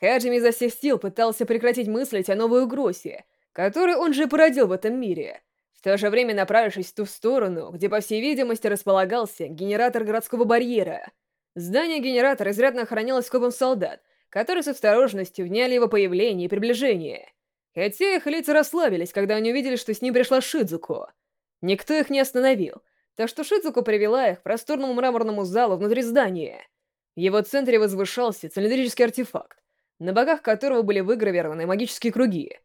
Хаджими изо всех сил пытался прекратить мыслить о новой угрозе, которую он же породил в этом мире, в то же время направившись в ту сторону, где, по всей видимости, располагался генератор городского барьера. Здание генератора изрядно охранялось скопом солдат, которые с осторожностью вняли его появление и приближение. Хотя их лица расслабились, когда они увидели, что с ним пришла Шидзуко. Никто их не остановил, так что Шидзуко привела их к просторному мраморному залу внутри здания. В его центре возвышался цилиндрический артефакт, на боках которого были выгравированы магические круги.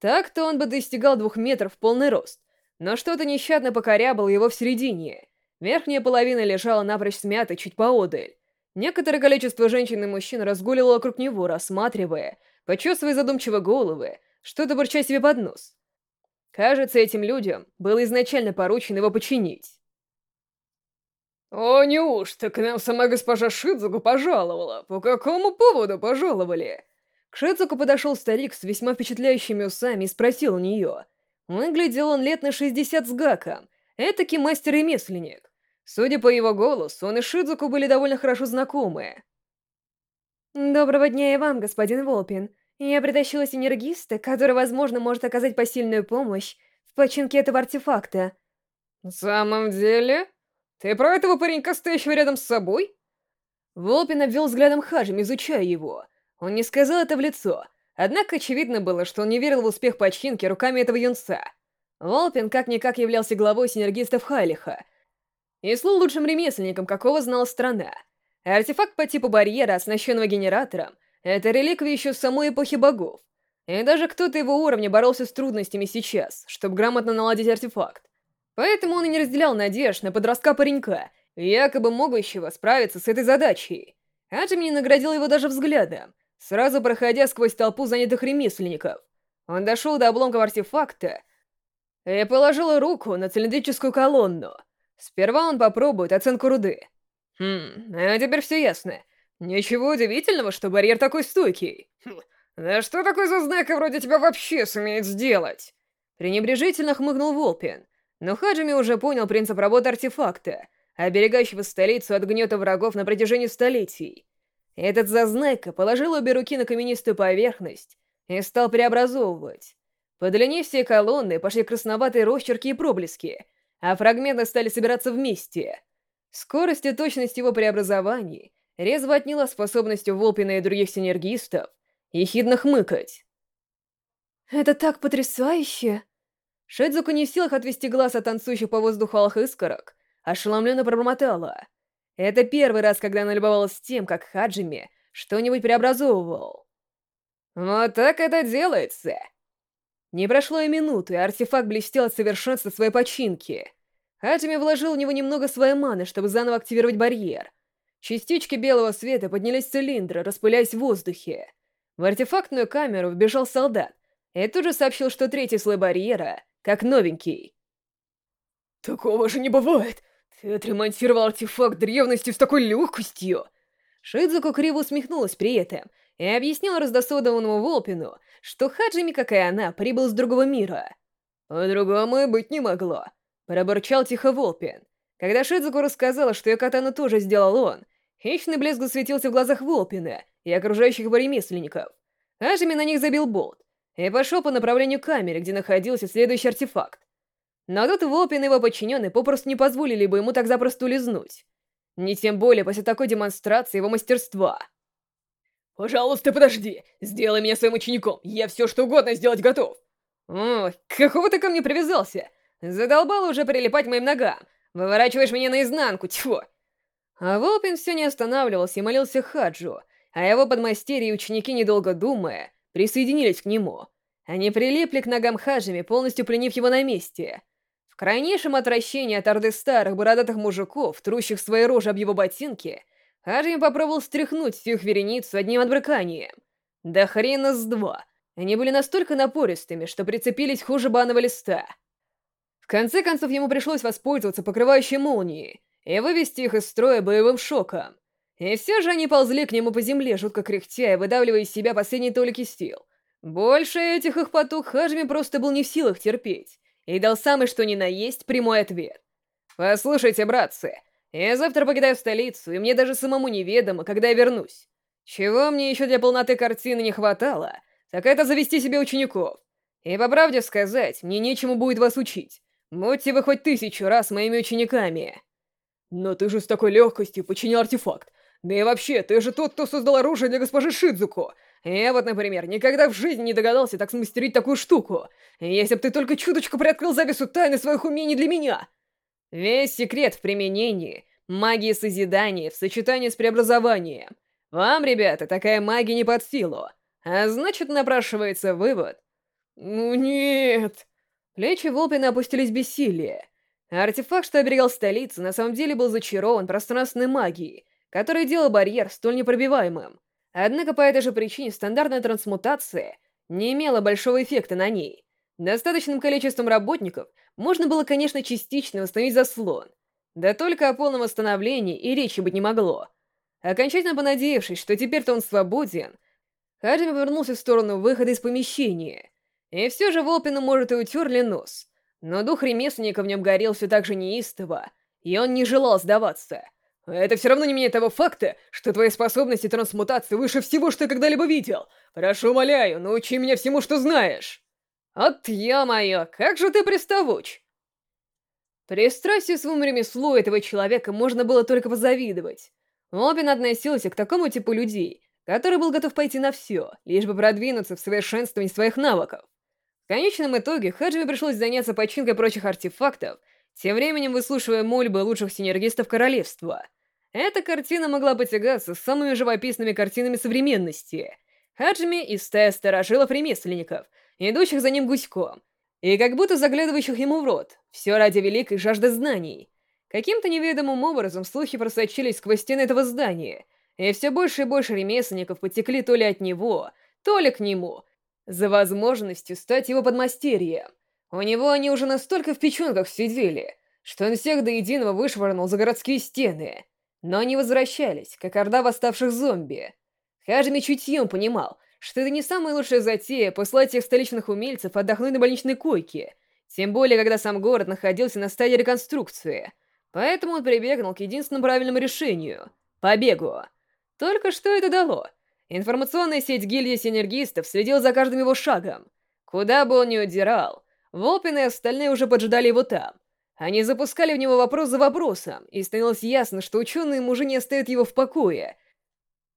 Так-то он бы достигал двух метров в полный рост, но что-то нещадно покорябало его в середине. Верхняя половина лежала напрочь смятой чуть поодаль. Некоторое количество женщин и мужчин разгуливало вокруг него, рассматривая, почесывая задумчиво головы, что-то бурча себе под нос. Кажется, этим людям было изначально поручено его починить. «О, неужто к нам сама госпожа Шидзуку пожаловала? По какому поводу пожаловали?» К Шидзуку подошел старик с весьма впечатляющими усами и спросил у нее. Выглядел он лет на 60 с гаком, этакий мастер-ремесленник. Судя по его голосу, он и Шидзуку были довольно хорошо знакомы. «Доброго дня и вам, господин Волпин. Я притащила синергиста, который, возможно, может оказать посильную помощь в починке этого артефакта». «В самом деле?» «Ты про этого паренька, стоящего рядом с собой?» Волпин обвел взглядом Хаджим, изучая его. Он не сказал это в лицо, однако очевидно было, что он не верил в успех починки руками этого юнца. Волпин как-никак являлся главой синергистов Хайлиха и слыл лучшим ремесленником, какого знала страна. Артефакт по типу барьера, оснащенного генератором, это реликвия еще самой эпохи богов. И даже кто-то его уровня боролся с трудностями сейчас, чтобы грамотно наладить артефакт. Поэтому он и не разделял надежд на подростка паренька, якобы могущего справиться с этой задачей. Аджим не наградил его даже взглядом, сразу проходя сквозь толпу занятых ремесленников. Он дошел до обломков артефакта и положил руку на цилиндрическую колонну. Сперва он попробует оценку руды. Хм, а теперь все ясно. Ничего удивительного, что барьер такой стойкий. Хм, да что такой зазнайка вроде тебя вообще сумеет сделать? Пренебрежительно хмыкнул Волпин. Но Хаджими уже понял принцип работы артефакта, оберегающего столицу от гнета врагов на протяжении столетий. Этот зазнайка положил обе руки на каменистую поверхность и стал преобразовывать. По длине всей колонны пошли красноватые росчерки и проблески, а фрагменты стали собираться вместе. Скорость и точность его преобразований резво отняла способностью Волпина и других синергистов ехидно хмыкать. «Это так потрясающе!» Шэдзука не в силах отвести глаз от танцующих по воздуху алых искорок, ошеломленно пробормотала. Это первый раз, когда она любовалась тем, как Хаджими что-нибудь преобразовывал. «Вот так это делается!» Не прошло и минуты, артефакт блестел от совершенства своей починки. Хаджими вложил в него немного своей маны, чтобы заново активировать барьер. Частички белого света поднялись с цилиндра, распыляясь в воздухе. В артефактную камеру вбежал солдат и тут же сообщил, что третий слой барьера как новенький. «Такого же не бывает! Ты отремонтировал артефакт древности с такой легкостью!» Шидзуку криво усмехнулась при этом и объяснила раздосодованному Волпину, что Хаджими, как и она, прибыл с другого мира. «По-другому и быть не могло», — пробурчал тихо Волпин. Когда Шидзуку рассказала, что ее катану тоже сделал он, хищный блеск засветился в глазах Волпина и окружающих его ремесленников. Хаджими на них забил болт, и пошел по направлению к камере, где находился следующий артефакт. Но тут Волпин и его подчиненные попросту не позволили бы ему так запросто улизнуть. Не тем более после такой демонстрации его мастерства. «Пожалуйста, подожди! Сделай меня своим учеником! Я все что угодно сделать готов!» «О, какого ты ко мне привязался? Задолбал уже прилипать моим ногам! Выворачиваешь меня наизнанку, тьфу!» А Волпин все не останавливался и молился Хаджу, а его подмастерья и ученики, недолго думая, присоединились к нему. Они прилипли к ногам Хаджими, полностью пленив его на месте. В крайнейшем отвращении от орды старых бородатых мужиков, трущих свои рожи об его ботинки, Хаджими попробовал стряхнуть всю их вереницу одним отбрыканием. Да хрена с два. Они были настолько напористыми, что прицепились хуже банного листа. В конце концов, ему пришлось воспользоваться покрывающей молнией и вывести их из строя боевым шоком. И все же они ползли к нему по земле, жутко кряхтя и выдавливая из себя последние толики сил. Больше этих их потуг Хаджми просто был не в силах терпеть, и дал самый что ни на есть прямой ответ. «Послушайте, братцы, я завтра покидаю столицу, и мне даже самому неведомо, когда я вернусь. Чего мне еще для полноты картины не хватало, так это завести себе учеников. И по правде сказать, мне нечему будет вас учить. Будьте вы хоть тысячу раз моими учениками. Но ты же с такой легкостью починил артефакт. Да и вообще, ты же тот, кто создал оружие для госпожи Шидзуко. Я вот, например, никогда в жизни не догадался так смастерить такую штуку. Если бы ты только чуточку приоткрыл завесу тайны своих умений для меня. Весь секрет в применении магии созидания в сочетании с преобразованием. Вам, ребята, такая магия не под силу. А значит, напрашивается вывод. Ну нет. Плечи Волпина опустились бессилие. Артефакт, что оберегал столицу, на самом деле был зачарован пространственной магией, которая делала барьер столь непробиваемым. Однако по этой же причине стандартная трансмутация не имела большого эффекта на ней. Достаточным количеством работников можно было, конечно, частично восстановить заслон, да только о полном восстановлении и речи быть не могло. Окончательно понадеявшись, что теперь-то он свободен, Хаджими повернулся в сторону выхода из помещения. И все же Волпину, может, и утерли нос. Но дух ремесленника в нем горел все так же неистово, и он не желал сдаваться. Это все равно не меняет того факта, что твои способности трансмутации выше всего, что я когда-либо видел. Прошу, умоляю, научи меня всему, что знаешь. От ё-моё, как же ты приставуч! Пристрастию своему ремеслу этого человека можно было только позавидовать. Лобин относился к такому типу людей, который был готов пойти на все, лишь бы продвинуться в совершенствовании своих навыков. В конечном итоге Хаджиме пришлось заняться починкой прочих артефактов, тем временем выслушивая мольбы лучших синергистов королевства. Эта картина могла потягаться с самыми живописными картинами современности. Хаджими и стая старожилов-ремесленников, идущих за ним гуськом, и как будто заглядывающих ему в рот, все ради великой жажды знаний. Каким-то неведомым образом слухи просочились сквозь стены этого здания, и все больше и больше ремесленников потекли то ли от него, то ли к нему, за возможностью стать его подмастерьем. У него они уже настолько в печенках сидели, что он всех до единого вышвырнул за городские стены. Но они возвращались, как орда восставших зомби. Хажми чутьем понимал, что это не самая лучшая затея послать всех столичных умельцев отдохнуть на больничной койке, тем более, когда сам город находился на стадии реконструкции. Поэтому он прибегнул к единственному правильному решению — побегу. Только что это дало? Информационная сеть гильдии синергистов следила за каждым его шагом. Куда бы он ни удирал, Волпин и остальные уже поджидали его там. Они запускали в него вопрос за вопросом, и становилось ясно, что ученые уже не оставят его в покое,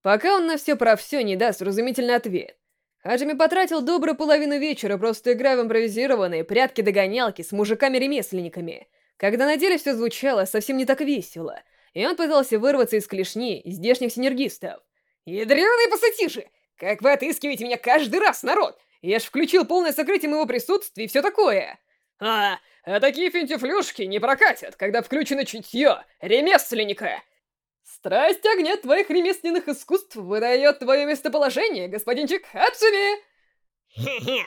пока он на все про все не даст разумительный ответ. Хаджими потратил добрую половину вечера, просто играя в импровизированные прятки-догонялки с мужиками-ремесленниками, когда на деле все звучало совсем не так весело, и он пытался вырваться из клешни здешних синергистов. «Ядрёные пассатижи! Как вы отыскиваете меня каждый раз, народ! Я ж включил полное сокрытие моего присутствия и все такое!» «А, а такие финтифлюшки не прокатят, когда включено чутье ремесленника!» «Страсть огня твоих ремесленных искусств выдает твое местоположение, господинчик Хацуми!» «Хе-хе,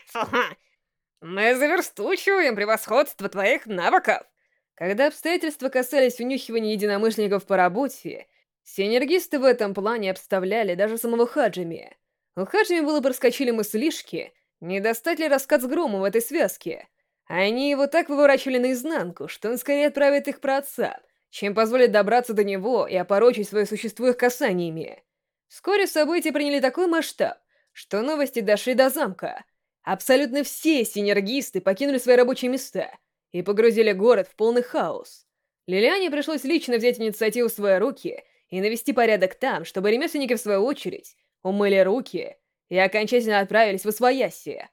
Мы заверстучиваем превосходство твоих навыков!» Когда обстоятельства касались унюхивания единомышленников по работе, синергисты в этом плане обставляли даже самого Хаджими. У Хаджими было проскочили мыслишки, не достать ли раскат с громом в этой связке. Они его так выворачивали наизнанку, что он скорее отправит их про отца, чем позволит добраться до него и опорочить свое существо их касаниями. Вскоре события приняли такой масштаб, что новости дошли до замка. Абсолютно все синергисты покинули свои рабочие места — и погрузили город в полный хаос. Лилиане пришлось лично взять инициативу в свои руки и навести порядок там, чтобы ремесленники, в свою очередь, умыли руки и окончательно отправились в Освоясье.